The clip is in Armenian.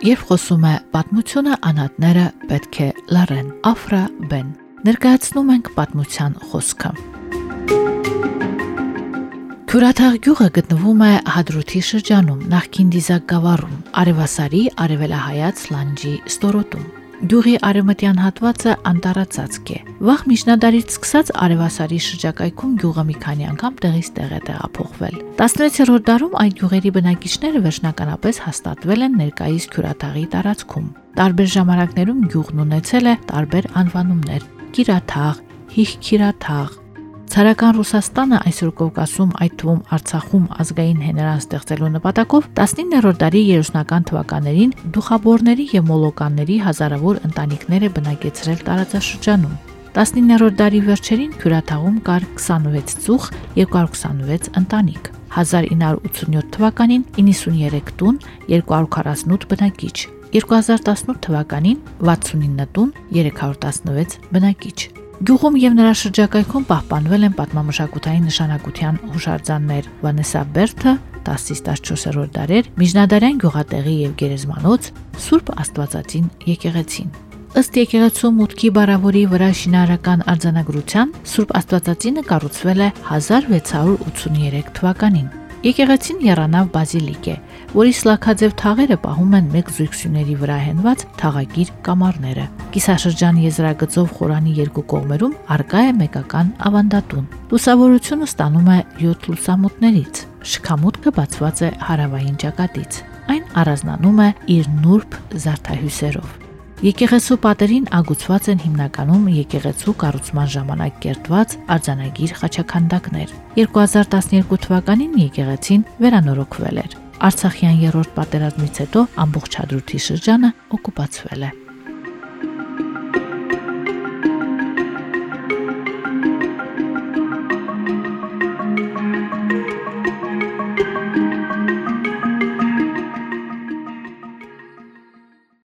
Երբ խոսում է պատմությունը, անհատները պետք է լռեն։ Աֆրա Բեն։ Ներկայացնում ենք պատմության խոսքը։ Քյուրաթաղ գյուղը գտնվում է Հադրութի շրջանում, նախկին Դիզակ գավառում, Արևասարի արևելահայաց լանջի ստորոտում։ Գյուղի արևմտյան հատվածը անտառածածկ է։ Վաղ միջնադարից սկսած Արևասարի շրջակայքում գյուղը մի քանի անգամ տեղից տեղ է տեղափոխվել։ 16-րդ դարում այդ գյուղերի բնակիչները վերջնականապես հաստատվել են ներկայիս Քյուրաթաղի տարածքում։ Տարբեր ժամանակներում գյուղն ունեցել է տարբեր անվանումներ՝ Կիրաթաղ, Հիղքիրաթաղ, Ցարական Ռուսաստանը այսօր Կովկասում, այդ թվում Արցախում ազգային հեներան ստեղծելու նպատակով 19-րդ դարի 30-ական թվականներին դուխաբորների եւ մոլոկանների հազարավոր ընտանիքներ է բնակեցրել տարածաշրջանում։ 19-րդ դարի վերջերին Քյուրաթաղում կար 26 ծուխ, 226 ընտանիք։ 1987 թվականին 93 տուն, 248 բնակիչ։ 2018 թվականին 69 տուն, 316 բնակիչ։ Գյուղում եւ նրա շրջակայքում պահպանվել են պատմամշակութային նշանակության հուշարձաններ. Վանեսա Բերթը 10-ից 14-րդ դարեր, Միջնադարյան գյուղատեղի եւ գերեզմանոց, Սուրբ Աստվածածին եկեղեցին։ Ըստ եկեղեցու մուտքի բարավորի վրա շինարական արձանագրության Սուրբ Աստվածածինը կառուցվել է 1683 թվականին։ Եկեղեցին Երանավ բազիլիկ է, որի սլաքաձև թաղերը պահում են մեկ զույգսյուների վրա հենված թաղագիր կամարները։ Կիսաշրջան եզրագծով խորանի երկու կողմերում արկա է մեկական ավանդատուն։ Լուսավորությունը ստանում է 7 լուսամուտներից։ Շքամուտքը բացված է հարավային ճակատից։ Այն առանձնանում է իր նուրբ զարդահյուսերով։ Եկեղեցու պատերին ագուցված են հիմնականում եկեղեցու կառուցման ժամանակ կերտված արձանագիր խաչականդակներ։ 2012 թվականին եկեղեցին վերանորոգվել էր։ Արցախյան երրորդ պատերազմից հետո ամբողջ Հադրութի շրջանը օկուպացվել է։